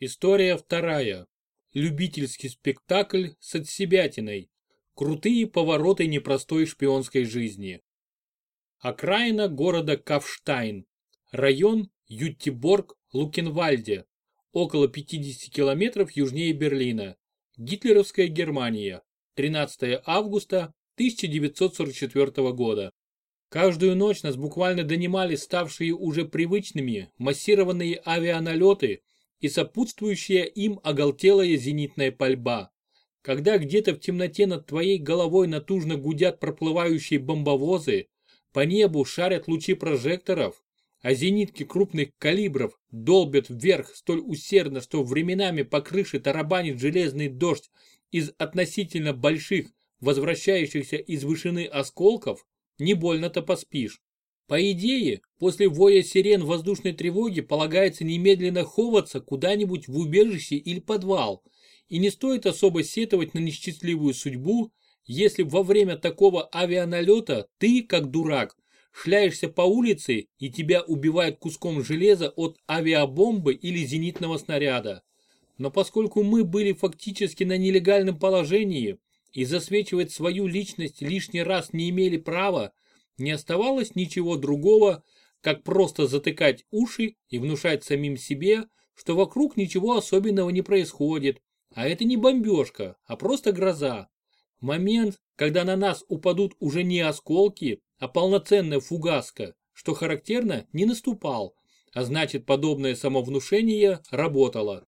История вторая. Любительский спектакль с отсебятиной. Крутые повороты непростой шпионской жизни. Окраина города Кавштайн. Район Юттиборг-Лукенвальде. Около 50 километров южнее Берлина. Гитлеровская Германия. 13 августа 1944 года. Каждую ночь нас буквально донимали ставшие уже привычными массированные авианалеты и сопутствующая им оголтелая зенитная пальба. Когда где-то в темноте над твоей головой натужно гудят проплывающие бомбовозы, по небу шарят лучи прожекторов, а зенитки крупных калибров долбят вверх столь усердно, что временами по крыше тарабанит железный дождь из относительно больших, возвращающихся из вышины осколков, не больно-то поспишь. По идее, после воя сирен воздушной тревоги полагается немедленно ховаться куда-нибудь в убежище или подвал, и не стоит особо сетовать на несчастливую судьбу, если во время такого авианалета ты, как дурак, шляешься по улице и тебя убивают куском железа от авиабомбы или зенитного снаряда. Но поскольку мы были фактически на нелегальном положении и засвечивать свою личность лишний раз не имели права, не оставалось ничего другого, как просто затыкать уши и внушать самим себе, что вокруг ничего особенного не происходит, а это не бомбежка, а просто гроза. Момент, когда на нас упадут уже не осколки, а полноценная фугаска, что характерно, не наступал, а значит подобное самовнушение работало.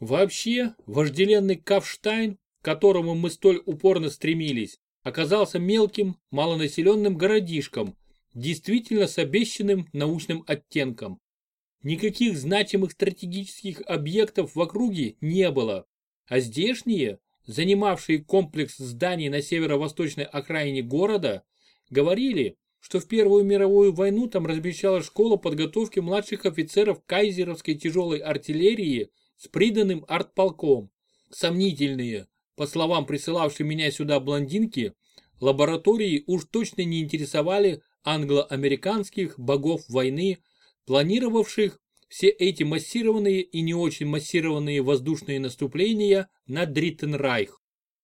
Вообще, вожделенный Кавштайн, к которому мы столь упорно стремились, оказался мелким, малонаселенным городишком, действительно с обещанным научным оттенком. Никаких значимых стратегических объектов в округе не было, а здешние, занимавшие комплекс зданий на северо-восточной окраине города, говорили, что в Первую мировую войну там размещалась школа подготовки младших офицеров кайзеровской тяжелой артиллерии с приданным артполком. Сомнительные, по словам присылавшей меня сюда блондинки, лаборатории уж точно не интересовали англо-американских богов войны, планировавших все эти массированные и не очень массированные воздушные наступления на Дриттенрайх.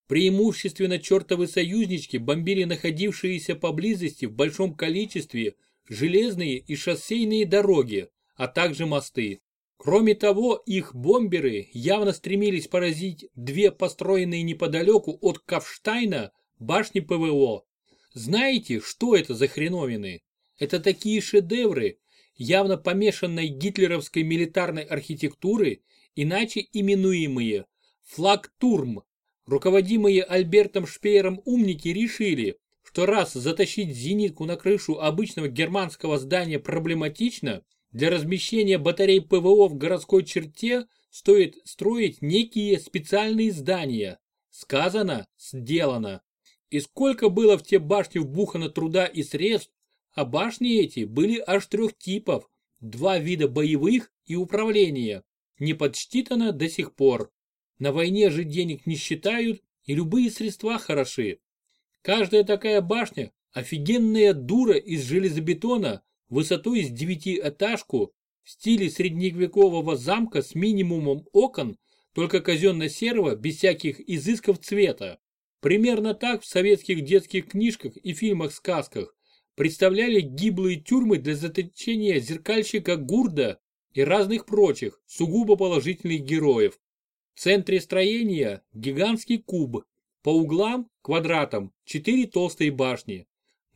Преимущественно чертовы союзнички бомбили находившиеся поблизости в большом количестве железные и шоссейные дороги, а также мосты. Кроме того, их бомберы явно стремились поразить две построенные неподалеку от Кавштайна башни ПВО. Знаете, что это за хреновины? Это такие шедевры, явно помешанной гитлеровской милитарной архитектуры, иначе именуемые флагтурм. Руководимые Альбертом Шпеером умники решили, что раз затащить зенитку на крышу обычного германского здания проблематично, для размещения батарей ПВО в городской черте стоит строить некие специальные здания. Сказано, сделано. И сколько было в те башни вбухано труда и средств, а башни эти были аж трех типов, два вида боевых и управления, не подсчитано до сих пор. На войне же денег не считают и любые средства хороши. Каждая такая башня – офигенная дура из железобетона высотой с девятиэтажку в стиле средневекового замка с минимумом окон, только казенно-серого, без всяких изысков цвета. Примерно так в советских детских книжках и фильмах-сказках представляли гиблые тюрьмы для заточения зеркальщика Гурда и разных прочих, сугубо положительных героев. В центре строения гигантский куб, по углам, квадратам, четыре толстые башни.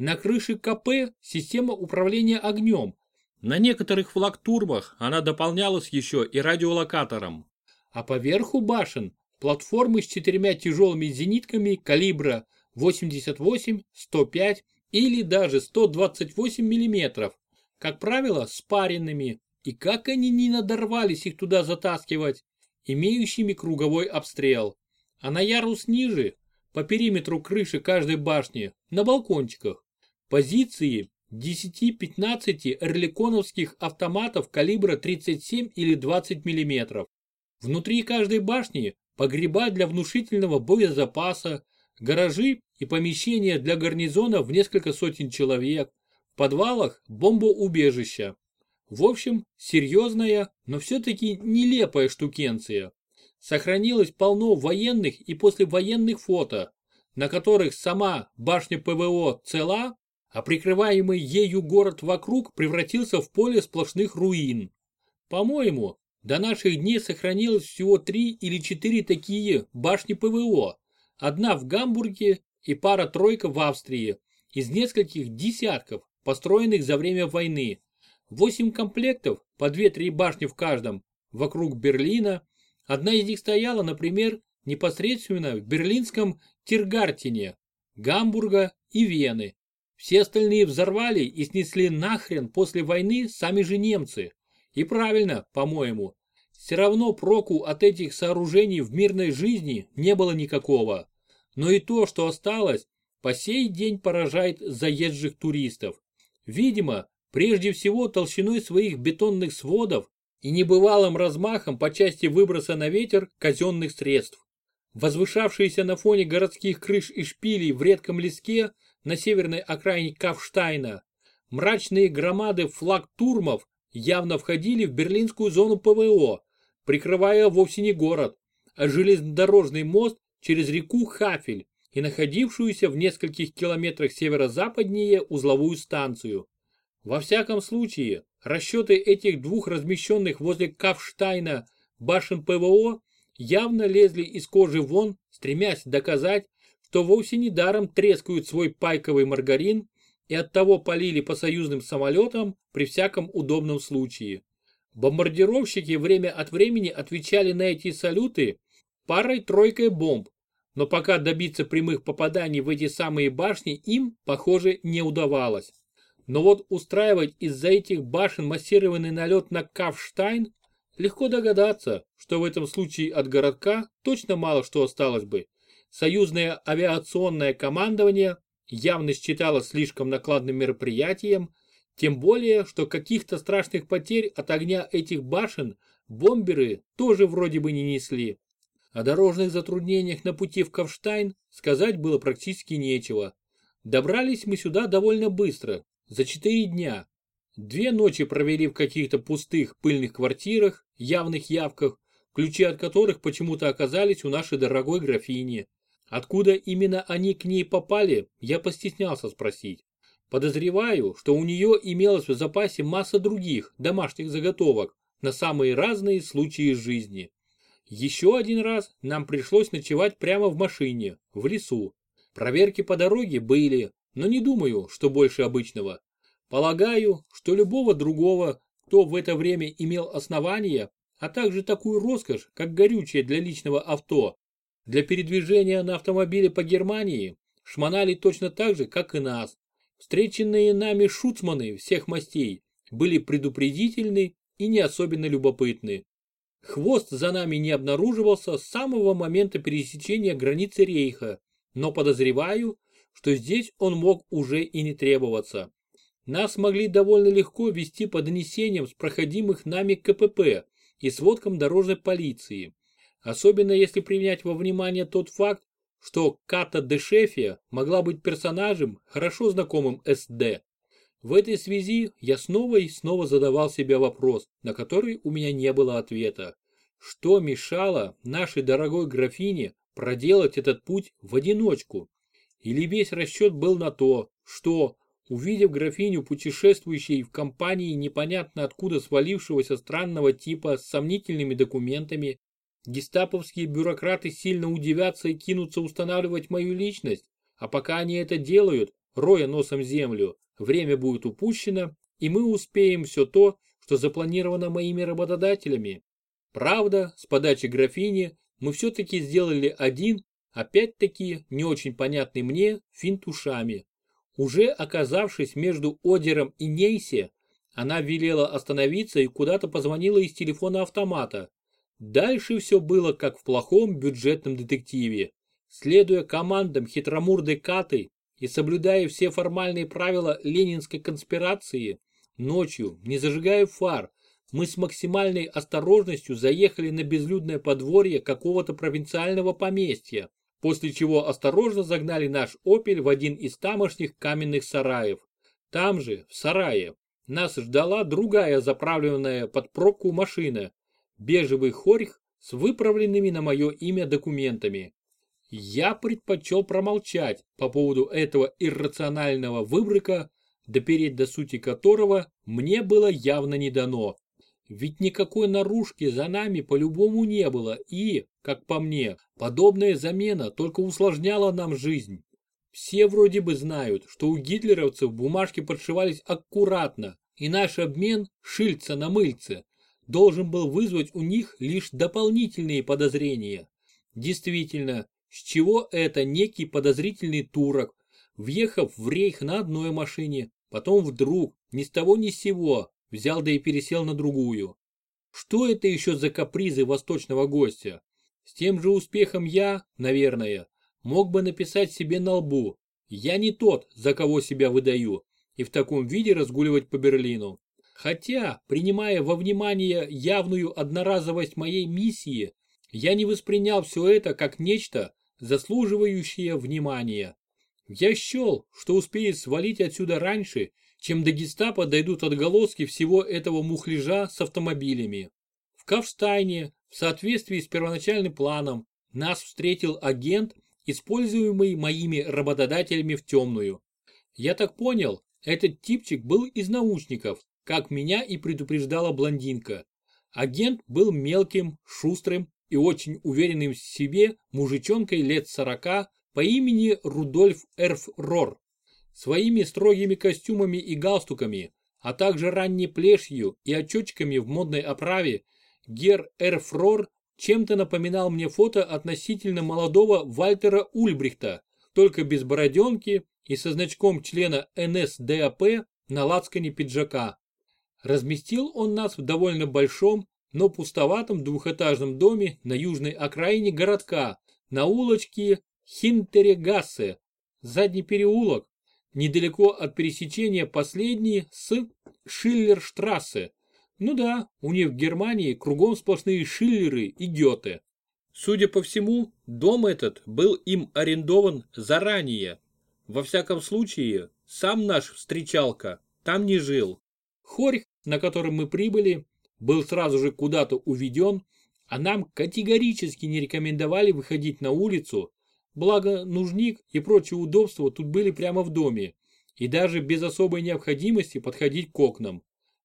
На крыше КП система управления огнем. На некоторых флагтурбах она дополнялась еще и радиолокатором. А поверху башен платформы с четырьмя тяжелыми зенитками калибра 88, 105 или даже 128 мм, как правило, спаренными, и как они не надорвались их туда затаскивать, имеющими круговой обстрел. А на ярус ниже, по периметру крыши каждой башни, на балкончиках, Позиции 10-15 эрликоновских автоматов калибра 37 или 20 мм. Внутри каждой башни погреба для внушительного боезапаса, гаражи и помещения для гарнизона в несколько сотен человек, в подвалах бомбоубежища. В общем, серьезная, но все-таки нелепая штукенция. Сохранилось полно военных и послевоенных фото, на которых сама башня ПВО цела, а прикрываемый ею город вокруг превратился в поле сплошных руин. По-моему, до наших дней сохранилось всего три или четыре такие башни ПВО. Одна в Гамбурге и пара-тройка в Австрии, из нескольких десятков, построенных за время войны. Восемь комплектов, по две-три башни в каждом, вокруг Берлина. Одна из них стояла, например, непосредственно в берлинском Тиргартене, Гамбурга и Вены. Все остальные взорвали и снесли нахрен после войны сами же немцы. И правильно, по-моему. Все равно проку от этих сооружений в мирной жизни не было никакого. Но и то, что осталось, по сей день поражает заезжих туристов. Видимо, прежде всего толщиной своих бетонных сводов и небывалым размахом по части выброса на ветер казенных средств. Возвышавшиеся на фоне городских крыш и шпилей в редком леске на северной окраине Кавштайна, мрачные громады флаг-турмов явно входили в берлинскую зону ПВО, прикрывая вовсе не город, а железнодорожный мост через реку Хафель и находившуюся в нескольких километрах северо-западнее узловую станцию. Во всяком случае, расчеты этих двух размещенных возле Кавштайна башен ПВО явно лезли из кожи вон, стремясь доказать, что вовсе не даром трескают свой пайковый маргарин и оттого полили по союзным самолетам при всяком удобном случае. Бомбардировщики время от времени отвечали на эти салюты парой-тройкой бомб, но пока добиться прямых попаданий в эти самые башни им, похоже, не удавалось. Но вот устраивать из-за этих башен массированный налет на Кавштайн, легко догадаться, что в этом случае от городка точно мало что осталось бы. Союзное авиационное командование явно считало слишком накладным мероприятием, тем более, что каких-то страшных потерь от огня этих башен бомберы тоже вроде бы не несли. О дорожных затруднениях на пути в Ковштайн сказать было практически нечего. Добрались мы сюда довольно быстро, за четыре дня. Две ночи провели в каких-то пустых пыльных квартирах, явных явках, ключи от которых почему-то оказались у нашей дорогой графини. Откуда именно они к ней попали, я постеснялся спросить. Подозреваю, что у нее имелось в запасе масса других домашних заготовок на самые разные случаи жизни. Еще один раз нам пришлось ночевать прямо в машине, в лесу. Проверки по дороге были, но не думаю, что больше обычного. Полагаю, что любого другого, кто в это время имел основания, а также такую роскошь, как горючее для личного авто, для передвижения на автомобиле по Германии, шмонали точно так же, как и нас. Встреченные нами шуцманы всех мастей были предупредительны и не особенно любопытны. Хвост за нами не обнаруживался с самого момента пересечения границы рейха, но подозреваю, что здесь он мог уже и не требоваться. Нас могли довольно легко вести по донесениям с проходимых нами КПП и сводкам дорожной полиции. Особенно если принять во внимание тот факт, что Ката де Шефия могла быть персонажем, хорошо знакомым СД. В этой связи я снова и снова задавал себе вопрос, на который у меня не было ответа. Что мешало нашей дорогой графине проделать этот путь в одиночку? Или весь расчет был на то, что, увидев графиню, путешествующей в компании непонятно откуда свалившегося странного типа с сомнительными документами, гестаповские бюрократы сильно удивятся и кинутся устанавливать мою личность, а пока они это делают, роя носом землю, время будет упущено, и мы успеем все то, что запланировано моими работодателями. Правда, с подачи графини мы все-таки сделали один, опять-таки не очень понятный мне, финт ушами. Уже оказавшись между Одером и Нейсе, она велела остановиться и куда-то позвонила из телефона автомата. Дальше все было как в плохом бюджетном детективе. Следуя командам хитромурдой Каты, и соблюдая все формальные правила ленинской конспирации, ночью, не зажигая фар, мы с максимальной осторожностью заехали на безлюдное подворье какого-то провинциального поместья, после чего осторожно загнали наш «Опель» в один из тамошних каменных сараев. Там же, в сарае, нас ждала другая заправленная под пробку машина, бежевый хорьх с выправленными на мое имя документами. Я предпочел промолчать по поводу этого иррационального выбрыка, допереть до сути которого мне было явно не дано. Ведь никакой наружки за нами по-любому не было и, как по мне, подобная замена только усложняла нам жизнь. Все вроде бы знают, что у гитлеровцев бумажки подшивались аккуратно, и наш обмен шильца на мыльце должен был вызвать у них лишь дополнительные подозрения. Действительно, с чего это некий подозрительный турок, въехав в рейх на одной машине, потом вдруг, ни с того ни с сего, взял да и пересел на другую. Что это еще за капризы восточного гостя? С тем же успехом я, наверное, мог бы написать себе на лбу «Я не тот, за кого себя выдаю», и в таком виде разгуливать по Берлину. Хотя, принимая во внимание явную одноразовость моей миссии, я не воспринял все это как нечто, заслуживающее внимания. Я счел, что успеет свалить отсюда раньше, чем до гестапо дойдут отголоски всего этого мухляжа с автомобилями. В Кавштайне, в соответствии с первоначальным планом, нас встретил агент, используемый моими работодателями в темную. Я так понял, этот типчик был из научников, как меня и предупреждала блондинка. Агент был мелким, шустрым и очень уверенным в себе мужичонкой лет сорока по имени Рудольф Эрфрор. Своими строгими костюмами и галстуками, а также ранней плешью и очечками в модной оправе, Гер Эрфрор чем-то напоминал мне фото относительно молодого Вальтера Ульбрихта, только без бороденки и со значком члена НСДАП на лацкане пиджака. Разместил он нас в довольно большом, но пустоватом двухэтажном доме на южной окраине городка, на улочке Хинтерегассе, задний переулок, недалеко от пересечения последней с Шиллерштрассе. Ну да, у них в Германии кругом сплошные Шиллеры и Гёте. Судя по всему, дом этот был им арендован заранее. Во всяком случае, сам наш встречалка там не жил. Хорьх, на котором мы прибыли, был сразу же куда-то уведен, а нам категорически не рекомендовали выходить на улицу, благо нужник и прочие удобства тут были прямо в доме, и даже без особой необходимости подходить к окнам.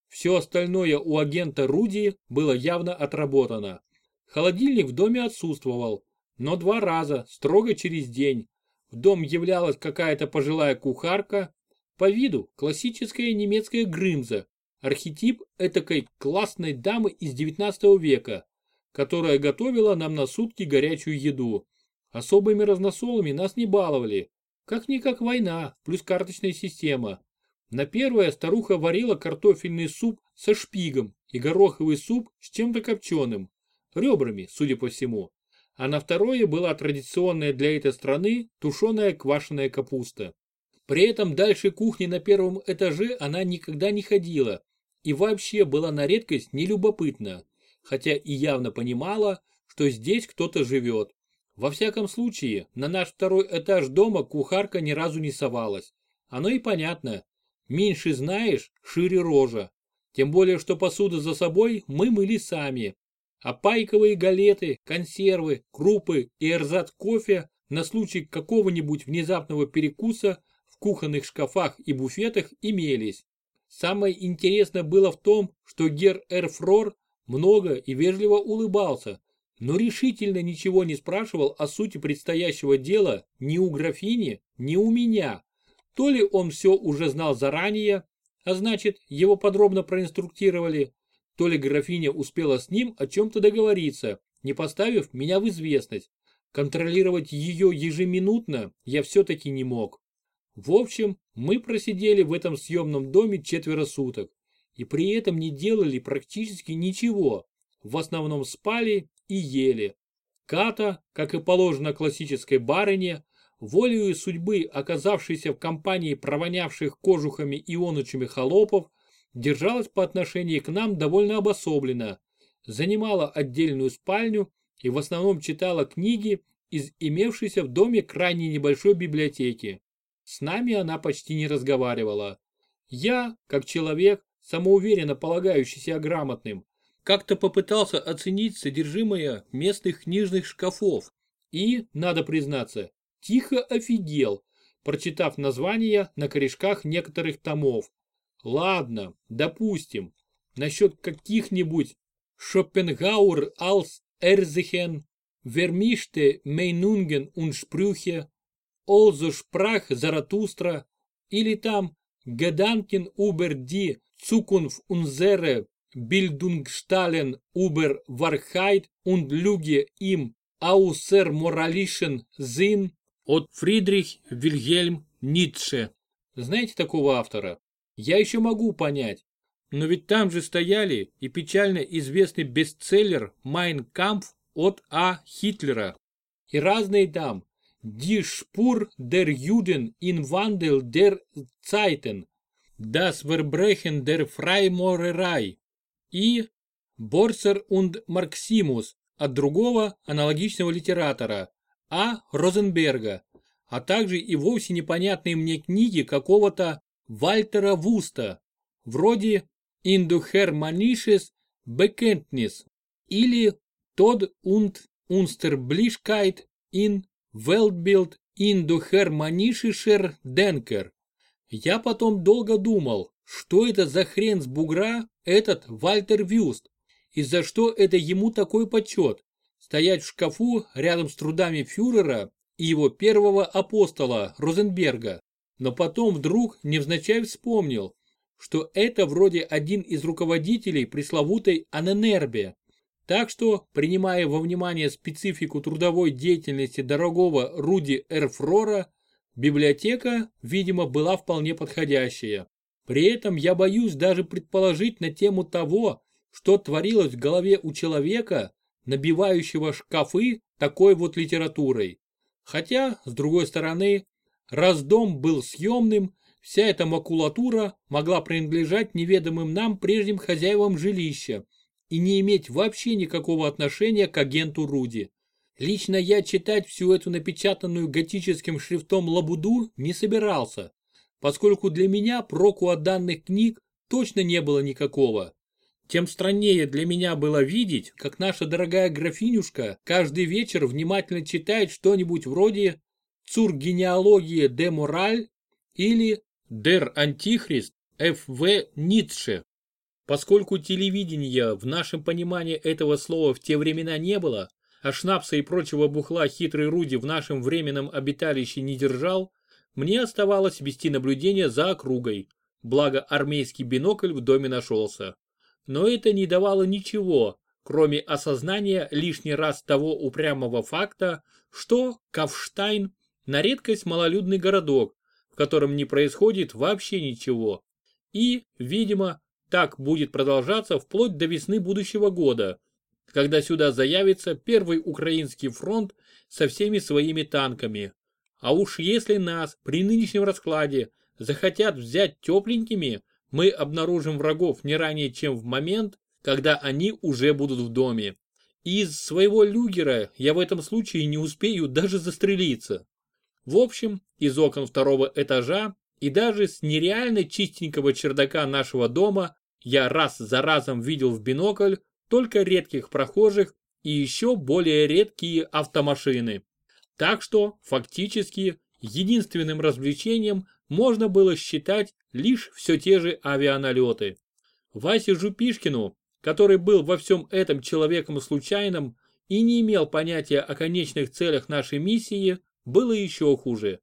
Все остальное у агента Руди было явно отработано. Холодильник в доме отсутствовал, но два раза, строго через день. В дом являлась какая-то пожилая кухарка, по виду классическая немецкая Грымза, архетип этакой классной дамы из 19 века, которая готовила нам на сутки горячую еду. Особыми разносолами нас не баловали. Как-никак война, плюс карточная система. На первое старуха варила картофельный суп со шпигом и гороховый суп с чем-то копченым. Ребрами, судя по всему. А на второе была традиционная для этой страны тушеная квашеная капуста. При этом дальше кухни на первом этаже она никогда не ходила и вообще была на редкость нелюбопытна, хотя и явно понимала, что здесь кто-то живет. Во всяком случае, на наш второй этаж дома кухарка ни разу не совалась. Оно и понятно. Меньше знаешь, шире рожа. Тем более, что посуду за собой мы мыли сами. А пайковые галеты, консервы, крупы и эрзац кофе на случай какого-нибудь внезапного перекуса в кухонных шкафах и буфетах имелись. Самое интересное было в том, что Гер Эрфрор много и вежливо улыбался, но решительно ничего не спрашивал о сути предстоящего дела ни у графини, ни у меня. То ли он все уже знал заранее, а значит, его подробно проинструктировали, то ли графиня успела с ним о чем-то договориться, не поставив меня в известность. Контролировать ее ежеминутно я все-таки не мог. В общем, мы просидели в этом съемном доме четверо суток и при этом не делали практически ничего. В основном спали и ели. Ката, как и положено классической барыне, волею судьбы, оказавшейся в компании провонявших кожухами и онучами холопов, держалась по отношению к нам довольно обособленно, занимала отдельную спальню и в основном читала книги из имевшейся в доме крайне небольшой библиотеки. С нами она почти не разговаривала. Я, как человек, самоуверенно полагающийся грамотным, как-то попытался оценить содержимое местных книжных шкафов и, надо признаться, тихо офигел, прочитав названия на корешках некоторых томов. Ладно, допустим, насчет каких-нибудь Шопенгауэр als Erzichen, Vermischte Meinungen und Sprüche, Also sprach Заратустра или там Gedanken über die Zukunft unserer Bildungsstellen über Wahrheit und Lüge im außermoralischen Sinn от Фридрих Вильгельм Ницше. Знаете такого автора? Я еще могу понять. Но ведь там же стояли и печально известный бестселлер «Mein Kampf» от А. Хитлера. И разные там Die Spur der Juden im Wandel der Zeiten, Das Verbrechen der Freimaurerei и Börse und Marxismus от другого аналогичного литератора А. Розенберга, а также и вовсе непонятные мне книги какого-то Вальтера Вуста, вроде Индухерманишес Bekenntnis или Тод und Unsterblichkeit in Weltbild Индухерманишишер Денкер. Я потом долго думал, что это за хрен с бугра этот Вальтер Вюст, и за что это ему такой почет, стоять в шкафу рядом с трудами фюрера и его первого апостола Розенберга. Но потом вдруг невзначай вспомнил, что это вроде один из руководителей пресловутой Аненербе. Так что, принимая во внимание специфику трудовой деятельности дорогого Руди Эрфрора, библиотека, видимо, была вполне подходящая. При этом я боюсь даже предположить на тему того, что творилось в голове у человека, набивающего шкафы такой вот литературой. Хотя, с другой стороны, раз дом был съемным, Вся эта макулатура могла принадлежать неведомым нам прежним хозяевам жилища и не иметь вообще никакого отношения к агенту Руди. Лично я читать всю эту напечатанную готическим шрифтом лабуду не собирался, поскольку для меня проку от данных книг точно не было никакого. Тем страннее для меня было видеть, как наша дорогая графинюшка каждый вечер внимательно читает что-нибудь вроде «Цур генеалогия де мораль» или Дер Антихрист Ф.В. Ницше. Поскольку телевидения в нашем понимании этого слова в те времена не было, а шнапса и прочего бухла хитрый Руди в нашем временном обиталище не держал, мне оставалось вести наблюдение за округой, благо армейский бинокль в доме нашелся. Но это не давало ничего, кроме осознания лишний раз того упрямого факта, что Кавштайн на редкость малолюдный городок, котором не происходит вообще ничего. И, видимо, так будет продолжаться вплоть до весны будущего года, когда сюда заявится первый украинский фронт со всеми своими танками. А уж если нас при нынешнем раскладе захотят взять тепленькими, мы обнаружим врагов не ранее, чем в момент, когда они уже будут в доме. Из своего люгера я в этом случае не успею даже застрелиться. В общем, из окон второго этажа и даже с нереально чистенького чердака нашего дома я раз за разом видел в бинокль только редких прохожих и еще более редкие автомашины. Так что, фактически, единственным развлечением можно было считать лишь все те же авианалеты. Васе Жупишкину, который был во всем этом человеком случайным и не имел понятия о конечных целях нашей миссии, было еще хуже.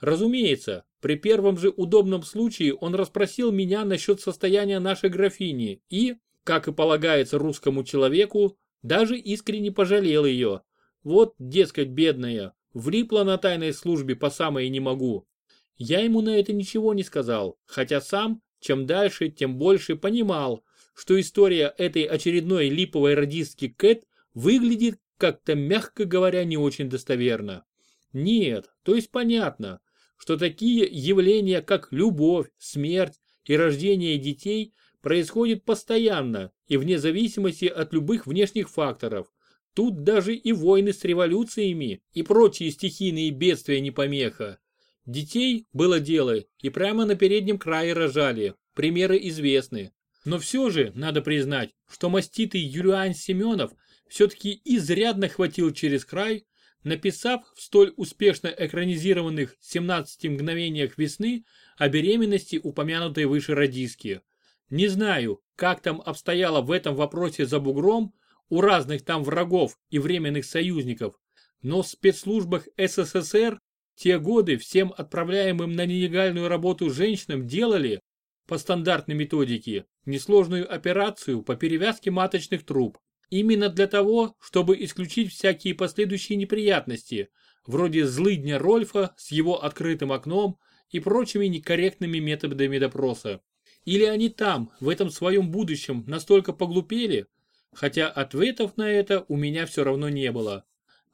Разумеется, при первом же удобном случае он расспросил меня насчет состояния нашей графини и, как и полагается русскому человеку, даже искренне пожалел ее. Вот, дескать, бедная, влипла на тайной службе по самое не могу. Я ему на это ничего не сказал, хотя сам, чем дальше, тем больше понимал, что история этой очередной липовой радистки Кэт выглядит как-то, мягко говоря, не очень достоверно. Нет, то есть понятно, что такие явления, как любовь, смерть и рождение детей происходят постоянно и вне зависимости от любых внешних факторов. Тут даже и войны с революциями и прочие стихийные бедствия не помеха. Детей было дело и прямо на переднем крае рожали, примеры известны. Но все же, надо признать, что маститый Юлиан Семенов все-таки изрядно хватил через край, написав в столь успешно экранизированных 17 мгновениях весны о беременности упомянутой выше радиски. Не знаю, как там обстояло в этом вопросе за бугром, у разных там врагов и временных союзников, но в спецслужбах СССР те годы всем отправляемым на нелегальную работу женщинам делали, по стандартной методике, несложную операцию по перевязке маточных труб. Именно для того, чтобы исключить всякие последующие неприятности, вроде злыдня Рольфа с его открытым окном и прочими некорректными методами допроса. Или они там, в этом своем будущем, настолько поглупели, хотя ответов на это у меня все равно не было.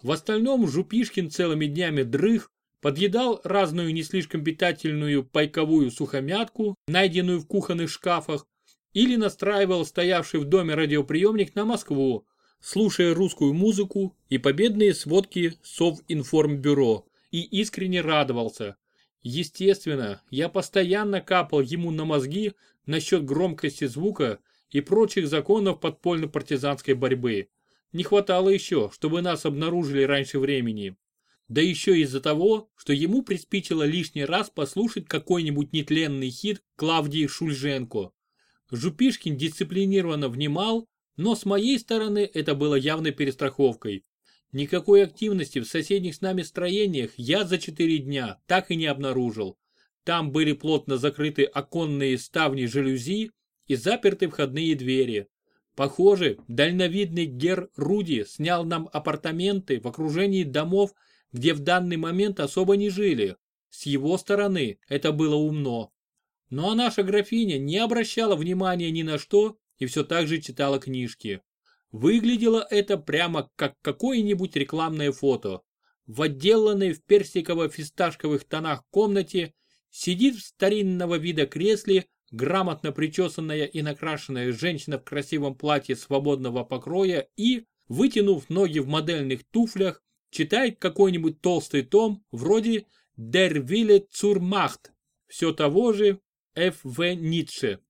В остальном Жупишкин целыми днями дрых, подъедал разную не слишком питательную пайковую сухомятку, найденную в кухонных шкафах, или настраивал стоявший в доме радиоприемник на Москву, слушая русскую музыку и победные сводки Совинформбюро, и искренне радовался. Естественно, я постоянно капал ему на мозги насчет громкости звука и прочих законов подпольно-партизанской борьбы. Не хватало еще, чтобы нас обнаружили раньше времени. Да еще из-за того, что ему приспичило лишний раз послушать какой-нибудь нетленный хит Клавдии Шульженко. Жупишкин дисциплинированно внимал, но с моей стороны это было явной перестраховкой. Никакой активности в соседних с нами строениях я за четыре дня так и не обнаружил. Там были плотно закрыты оконные ставни жалюзи и заперты входные двери. Похоже, дальновидный Гер Руди снял нам апартаменты в окружении домов, где в данный момент особо не жили. С его стороны это было умно. А наша графиня не обращала внимания ни на что и все так же читала книжки. Выглядело это прямо как какое-нибудь рекламное фото. В отделанной в персиково-фисташковых тонах комнате сидит в старинного вида кресле грамотно причесанная и накрашенная женщина в красивом платье свободного покроя и, вытянув ноги в модельных туфлях, читает какой-нибудь толстый том вроде «Der Wille zur Macht» все того же Ф. В. Ницше.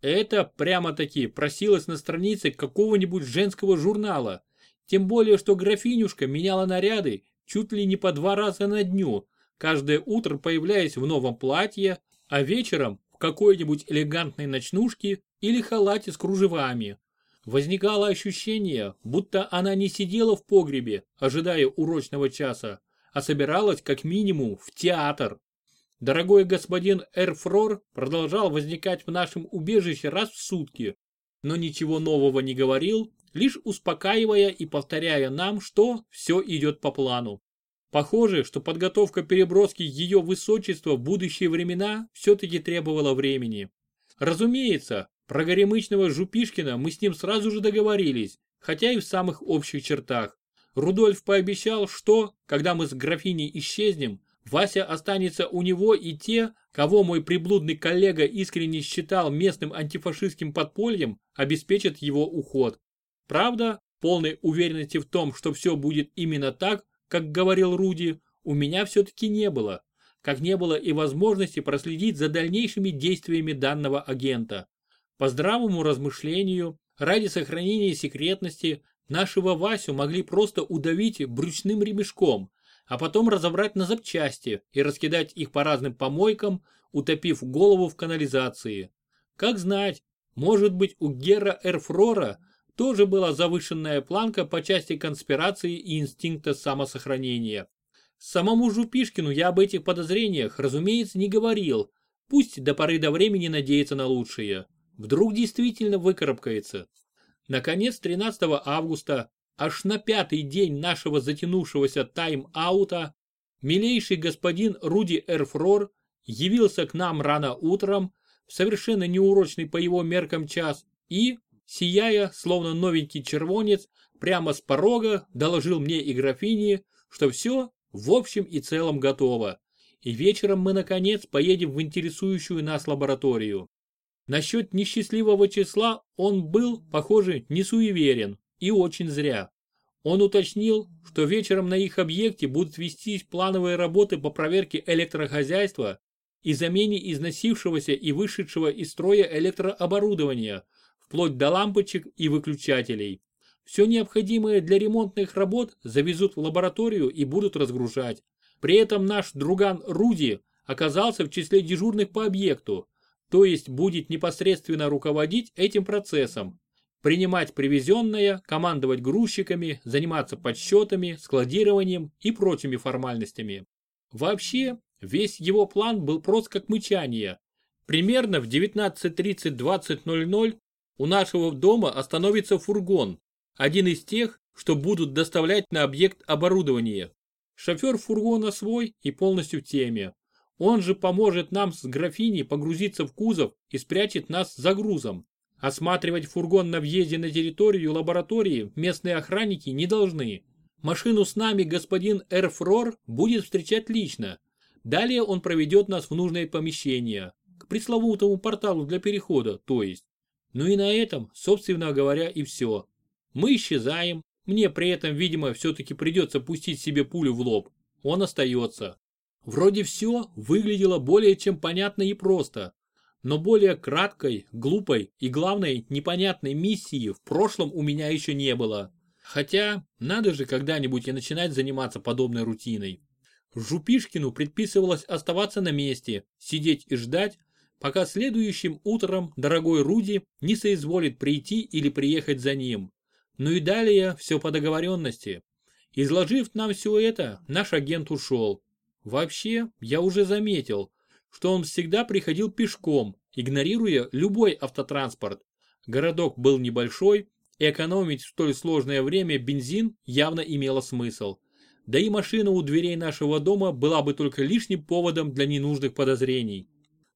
Это прямо-таки просилось на странице какого-нибудь женского журнала. Тем более, что графинюшка меняла наряды чуть ли не по два раза на дню, каждое утро появляясь в новом платье, а вечером какой-нибудь элегантной ночнушке или халате с кружевами. Возникало ощущение, будто она не сидела в погребе, ожидая урочного часа, а собиралась как минимум в театр. Дорогой господин Эрфрор продолжал возникать в нашем убежище раз в сутки, но ничего нового не говорил, лишь успокаивая и повторяя нам, что все идет по плану. Похоже, что подготовка переброски ее высочества в будущие времена все-таки требовала времени. Разумеется, про горемычного Жупишкина мы с ним сразу же договорились, хотя и в самых общих чертах. Рудольф пообещал, что, когда мы с графиней исчезнем, Вася останется у него и те, кого мой приблудный коллега искренне считал местным антифашистским подпольем, обеспечат его уход. Правда, полной уверенности в том, что все будет именно так, как говорил Руди, у меня все-таки не было, как не было и возможности проследить за дальнейшими действиями данного агента. По здравому размышлению, ради сохранения секретности, нашего Васю могли просто удавить брючным ремешком, а потом разобрать на запчасти и раскидать их по разным помойкам, утопив голову в канализации. Как знать, может быть у Гера Эрфрора тоже была завышенная планка по части конспирации и инстинкта самосохранения. Самому Жупишкину я об этих подозрениях, разумеется, не говорил, пусть до поры до времени надеется на лучшее. Вдруг действительно выкарабкается. Наконец, 13 августа, аж на пятый день нашего затянувшегося тайм-аута, милейший господин Руди Эрфрор явился к нам рано утром, в совершенно неурочный по его меркам час, и, сияя, словно новенький червонец, прямо с порога доложил мне и графине, что все в общем и целом готово. И вечером мы наконец поедем в интересующую нас лабораторию. Насчет несчастливого числа он был, похоже, не суеверен, и очень зря. Он уточнил, что вечером на их объекте будут вестись плановые работы по проверке электрохозяйства, и замене износившегося и вышедшего из строя электрооборудования, вплоть до лампочек и выключателей. Все необходимое для ремонтных работ завезут в лабораторию и будут разгружать. При этом наш друган Руди оказался в числе дежурных по объекту, то есть будет непосредственно руководить этим процессом. Принимать привезенное, командовать грузчиками, заниматься подсчетами, складированием и прочими формальностями. Вообще, весь его план был прост как мычание. Примерно в 19.30-20.00 у нашего дома остановится фургон, один из тех, что будут доставлять на объект оборудование. Шофер фургона свой и полностью в теме. Он же поможет нам с графиней погрузиться в кузов и спрячет нас за грузом. Осматривать фургон на въезде на территорию лаборатории местные охранники не должны. Машину с нами господин Эрфрор будет встречать лично. Далее он проведет нас в нужное помещение, к пресловутому порталу для перехода, то есть. Ну и на этом, собственно говоря, и все. Мы исчезаем, мне при этом, видимо, все-таки придется пустить себе пулю в лоб. Он остается. Вроде все выглядело более чем понятно и просто. Но более краткой, глупой и, главной, непонятной миссии в прошлом у меня еще не было. Хотя, надо же когда-нибудь и начинать заниматься подобной рутиной. Жупишкину предписывалось оставаться на месте, сидеть и ждать, пока следующим утром дорогой Руди не соизволит прийти или приехать за ним. Ну и далее все по договоренности. Изложив нам все это, наш агент ушел. Вообще, я уже заметил, что он всегда приходил пешком, игнорируя любой автотранспорт. Городок был небольшой, и экономить в столь сложное время бензин явно имело смысл. Да и машина у дверей нашего дома была бы только лишним поводом для ненужных подозрений.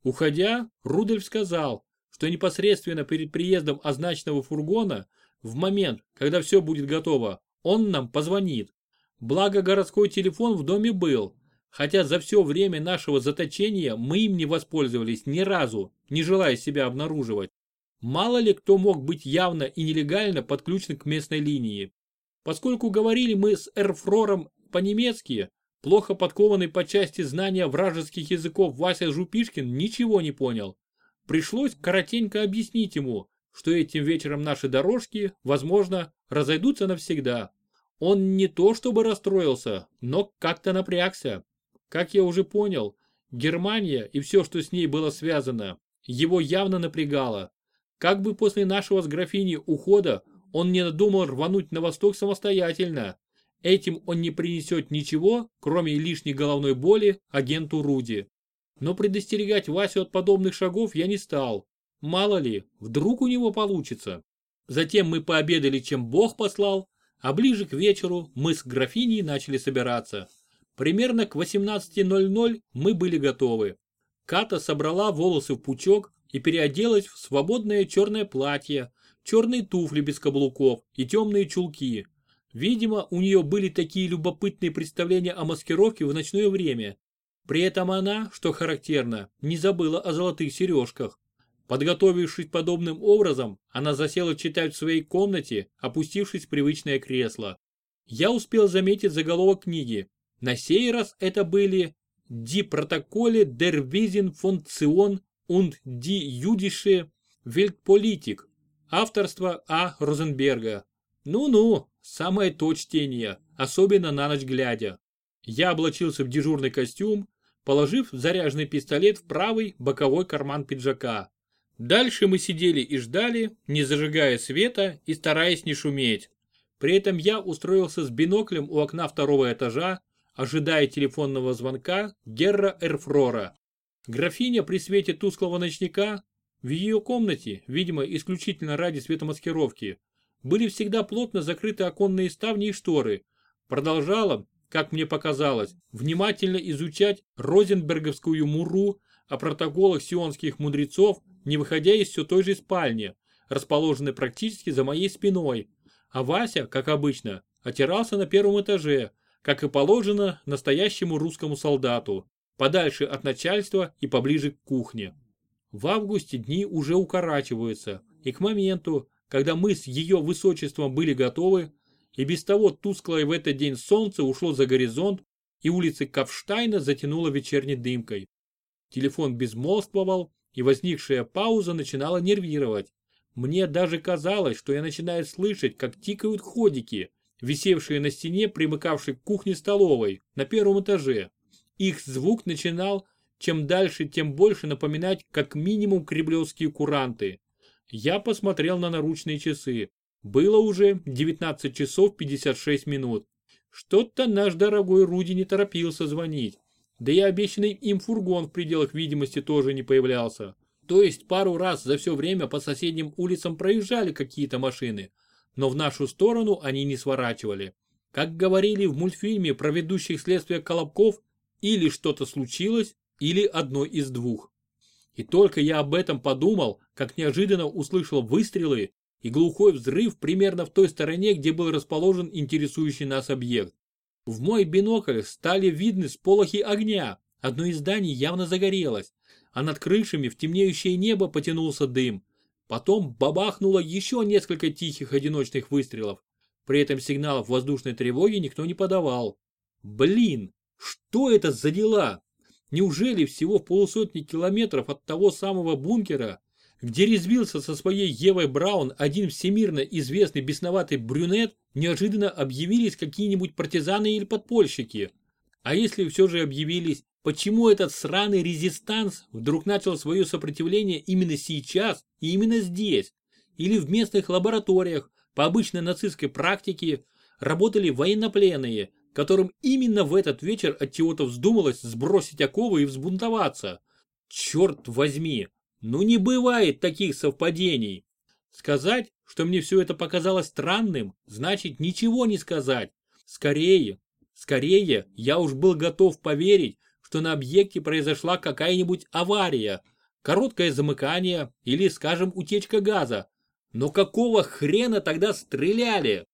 Уходя, Рудольф сказал, что непосредственно перед приездом означенного фургона в момент, когда все будет готово, он нам позвонит. Благо городской телефон в доме был, хотя за все время нашего заточения мы им не воспользовались ни разу, не желая себя обнаруживать. Мало ли кто мог быть явно и нелегально подключен к местной линии. Поскольку говорили мы с Эрфрором по-немецки, плохо подкованный по части знания вражеских языков Вася Жупишкин ничего не понял. Пришлось коротенько объяснить ему, что этим вечером наши дорожки, возможно, разойдутся навсегда. Он не то чтобы расстроился, но как-то напрягся. Как я уже понял, Германия и все, что с ней было связано, его явно напрягало. Как бы после нашего с графиней ухода он не надумал рвануть на восток самостоятельно. Этим он не принесет ничего, кроме лишней головной боли агенту Руди. Но предостерегать Васю от подобных шагов я не стал. Мало ли, вдруг у него получится. Затем мы пообедали, чем Бог послал, а ближе к вечеру мы с графиней начали собираться. Примерно к 18.00 мы были готовы. Ката собрала волосы в пучок и переоделась в свободное черное платье, черные туфли без каблуков и темные чулки. Видимо, у нее были такие любопытные представления о маскировке в ночное время. При этом она, что характерно, не забыла о золотых сережках. Подготовившись подобным образом, она засела читать в своей комнате, опустившись в привычное кресло. Я успел заметить заголовок книги. На сей раз это были «Die Protokolle der Wiesenfunktion und die jüdische Weltpolitik» авторства А. Розенберга. Ну-ну, самое то чтение, особенно на ночь глядя. Я облачился в дежурный костюм, положив заряженный пистолет в правый боковой карман пиджака. Дальше мы сидели и ждали, не зажигая света и стараясь не шуметь. При этом я устроился с биноклем у окна второго этажа, ожидая телефонного звонка Герра Эрфрора. Графиня при свете тусклого ночника, в ее комнате, видимо исключительно ради светомаскировки, были всегда плотно закрыты оконные ставни и шторы, продолжала, как мне показалось, внимательно изучать розенберговскую муру о протоколах сионских мудрецов не выходя из все той же спальни, расположенной практически за моей спиной. А Вася, как обычно, отирался на первом этаже, как и положено настоящему русскому солдату, подальше от начальства и поближе к кухне. В августе дни уже укорачиваются, и к моменту, когда мы с ее высочеством были готовы, и без того тусклое в этот день солнце ушло за горизонт, и улицы Кавштайна затянуло вечерней дымкой. Телефон безмолвствовал, и возникшая пауза начинала нервировать. Мне даже казалось, что я начинаю слышать, как тикают ходики, висевшие на стене, примыкавшей к кухне-столовой, на первом этаже. Их звук начинал, чем дальше, тем больше напоминать как минимум кремлевские куранты. Я посмотрел на наручные часы. Было уже 19 часов 56 минут. Что-то наш дорогой Руди не торопился звонить. Да и обещанный им фургон в пределах видимости тоже не появлялся. То есть пару раз за все время по соседним улицам проезжали какие-то машины, но в нашу сторону они не сворачивали. Как говорили в мультфильме про ведущих следствия Колобков, или что-то случилось, или одно из двух. И только я об этом подумал, как неожиданно услышал выстрелы и глухой взрыв примерно в той стороне, где был расположен интересующий нас объект. В мой бинокль стали видны сполохи огня, одно из зданий явно загорелось, а над крышами в темнеющее небо потянулся дым. Потом бабахнуло еще несколько тихих одиночных выстрелов. При этом сигналов воздушной тревоги никто не подавал. Блин, что это за дела? Неужели всего в полусотни километров от того самого бункера, где резвился со своей Евой Браун один всемирно известный бесноватый брюнет, неожиданно объявились какие-нибудь партизаны или подпольщики? А если все же объявились, почему этот сраный резистанс вдруг начал свое сопротивление именно сейчас и именно здесь? Или в местных лабораториях, по обычной нацистской практике, работали военнопленные, которым именно в этот вечер от чего-то вздумалось сбросить оковы и взбунтоваться. Черт возьми, ну не бывает таких совпадений. Сказать, что мне все это показалось странным, значит ничего не сказать. Скорее, скорее, я уж был готов поверить, что на объекте произошла какая-нибудь авария, короткое замыкание или, скажем, утечка газа. Но какого хрена тогда стреляли?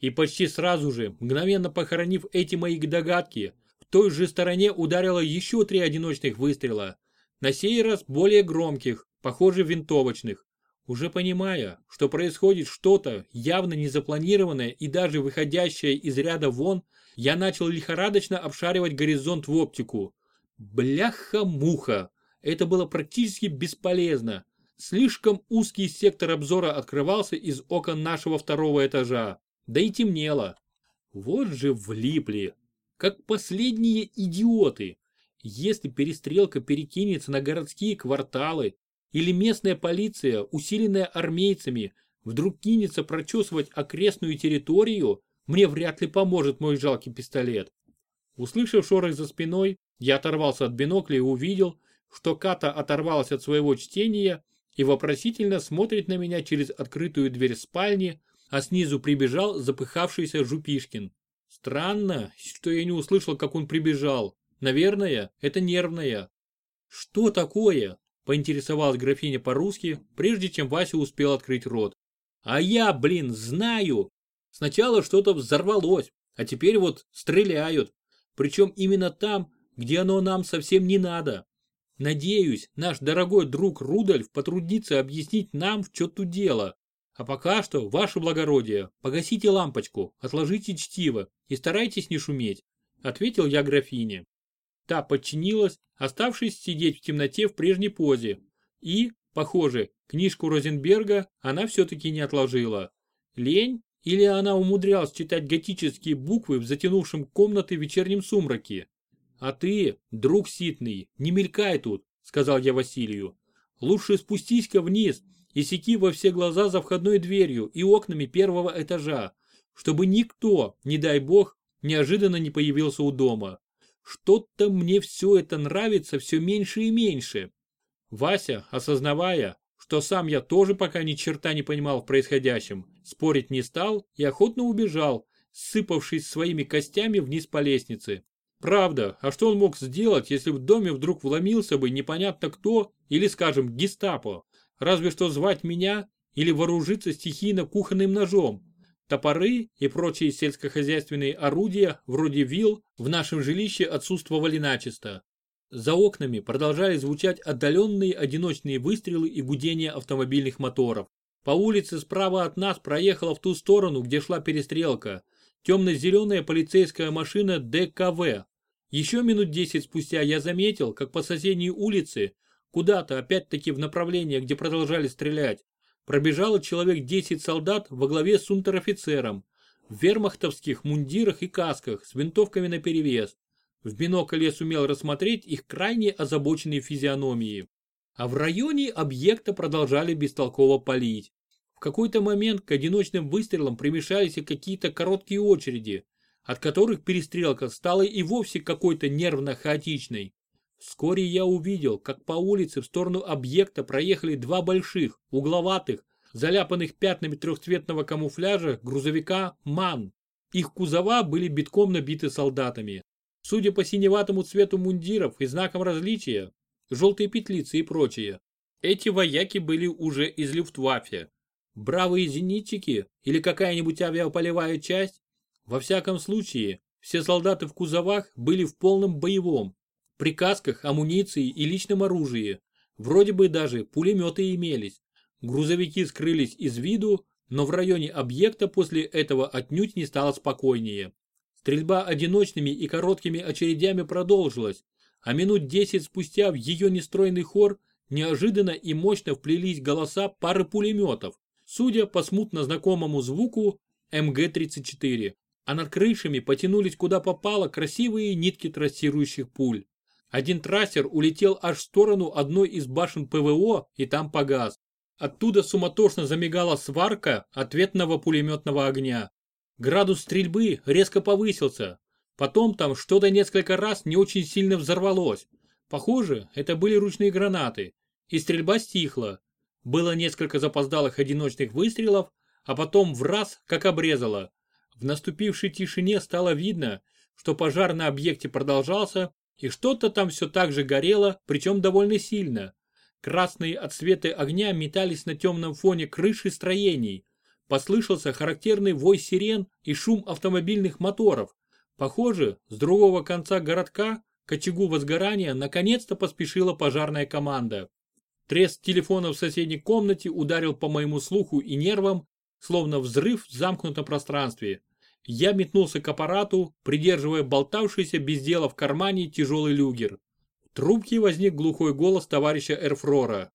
И почти сразу же, мгновенно похоронив эти мои догадки, в той же стороне ударило еще три одиночных выстрела. На сей раз более громких, похоже винтовочных. Уже понимая, что происходит что-то явно незапланированное и даже выходящее из ряда вон, я начал лихорадочно обшаривать горизонт в оптику. Бляха-муха! Это было практически бесполезно. Слишком узкий сектор обзора открывался из окон нашего второго этажа. Да и темнело. Вот же влипли. Как последние идиоты. Если перестрелка перекинется на городские кварталы, или местная полиция, усиленная армейцами, вдруг кинется прочесывать окрестную территорию, мне вряд ли поможет мой жалкий пистолет. Услышав шорох за спиной, я оторвался от бинокля и увидел, что Ката оторвалась от своего чтения и вопросительно смотрит на меня через открытую дверь спальни, а снизу прибежал запыхавшийся Жупишкин. Странно, что я не услышал, как он прибежал. Наверное, это нервное. Что такое? Поинтересовалась графиня по-русски, прежде чем Вася успел открыть рот. А я, блин, знаю. Сначала что-то взорвалось, а теперь вот стреляют. Причем именно там, где оно нам совсем не надо. Надеюсь, наш дорогой друг Рудольф потрудится объяснить нам, в что тут дело. А пока что, ваше благородие, погасите лампочку, отложите чтиво и старайтесь не шуметь, ответил я графине. Та подчинилась, оставшись сидеть в темноте в прежней позе. И, похоже, книжку Розенберга она все-таки не отложила. Лень? Или она умудрялась читать готические буквы в затянувшем комнаты вечернем сумраке? А ты, друг ситный, не мелькай тут, сказал я Василию. Лучше спустись-ка вниз и секи во все глаза за входной дверью и окнами первого этажа, чтобы никто, не дай бог, неожиданно не появился у дома. Что-то мне все это нравится все меньше и меньше. Вася, осознавая, что сам я тоже пока ни черта не понимал в происходящем, спорить не стал и охотно убежал, сыпавшись своими костями вниз по лестнице. Правда, а что он мог сделать, если в доме вдруг вломился бы непонятно кто или, скажем, гестапо? разве что звать меня или вооружиться стихийно кухонным ножом. Топоры и прочие сельскохозяйственные орудия, вроде вил, в нашем жилище отсутствовали начисто. За окнами продолжали звучать отдаленные одиночные выстрелы и гудение автомобильных моторов. По улице справа от нас проехала в ту сторону, где шла перестрелка, темно-зеленая полицейская машина ДКВ. Еще минут десять спустя я заметил, как по соседней улице, куда-то опять-таки в направлении, где продолжали стрелять, пробежало человек 10 солдат во главе с унтер-офицером в вермахтовских мундирах и касках с винтовками наперевес. В бинокль я сумел рассмотреть их крайне озабоченные физиономии. А в районе объекта продолжали бестолково палить. Какой-то момент к одиночным выстрелам примешались и какие-то короткие очереди, от которых перестрелка стала и вовсе какой-то нервно-хаотичной. Вскоре я увидел, как по улице в сторону объекта проехали два больших, угловатых, заляпанных пятнами трехцветного камуфляжа грузовика «МАН». Их кузова были битком набиты солдатами. Судя по синеватому цвету мундиров и знакам различия, желтые петлицы и прочее, эти вояки были уже из Люфтваффе. Бравые зенитчики или какая-нибудь авиаполевая часть? Во всяком случае, все солдаты в кузовах были в полном боевом, при касках, амуниции и личном оружии. Вроде бы даже пулеметы имелись. Грузовики скрылись из виду, но в районе объекта после этого отнюдь не стало спокойнее. Стрельба одиночными и короткими очередями продолжилась, а минут десять спустя в ее нестройный хор неожиданно и мощно вплелись голоса пары пулеметов, судя по смутно знакомому звуку МГ-34, а над крышами потянулись куда попало красивые нитки трассирующих пуль. Один трассер улетел аж в сторону одной из башен ПВО и там погас. Оттуда суматошно замигала сварка ответного пулеметного огня. Градус стрельбы резко повысился. Потом там что-то несколько раз не очень сильно взорвалось. Похоже, это были ручные гранаты. И стрельба стихла. Было несколько запоздалых одиночных выстрелов, а потом в раз как обрезало. В наступившей тишине стало видно, что пожар на объекте продолжался, и что-то там все так же горело, причем довольно сильно. Красные отсветы огня метались на темном фоне крыши строений. Послышался характерный вой сирен и шум автомобильных моторов. Похоже, с другого конца городка к очагу возгорания наконец-то поспешила пожарная команда. Треск телефона в соседней комнате ударил по моему слуху и нервам, словно взрыв в замкнутом пространстве. Я метнулся к аппарату, придерживая болтавшийся без дела в кармане тяжелый люгер. В трубке возник глухой голос товарища Эрфрора.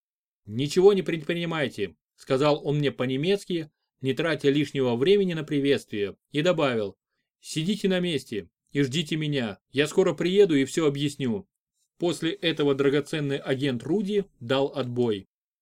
«Ничего не предпринимайте», — сказал он мне по-немецки, не тратя лишнего времени на приветствие, и добавил. «Сидите на месте и ждите меня, я скоро приеду и все объясню». После этого драгоценный агент Руди дал отбой.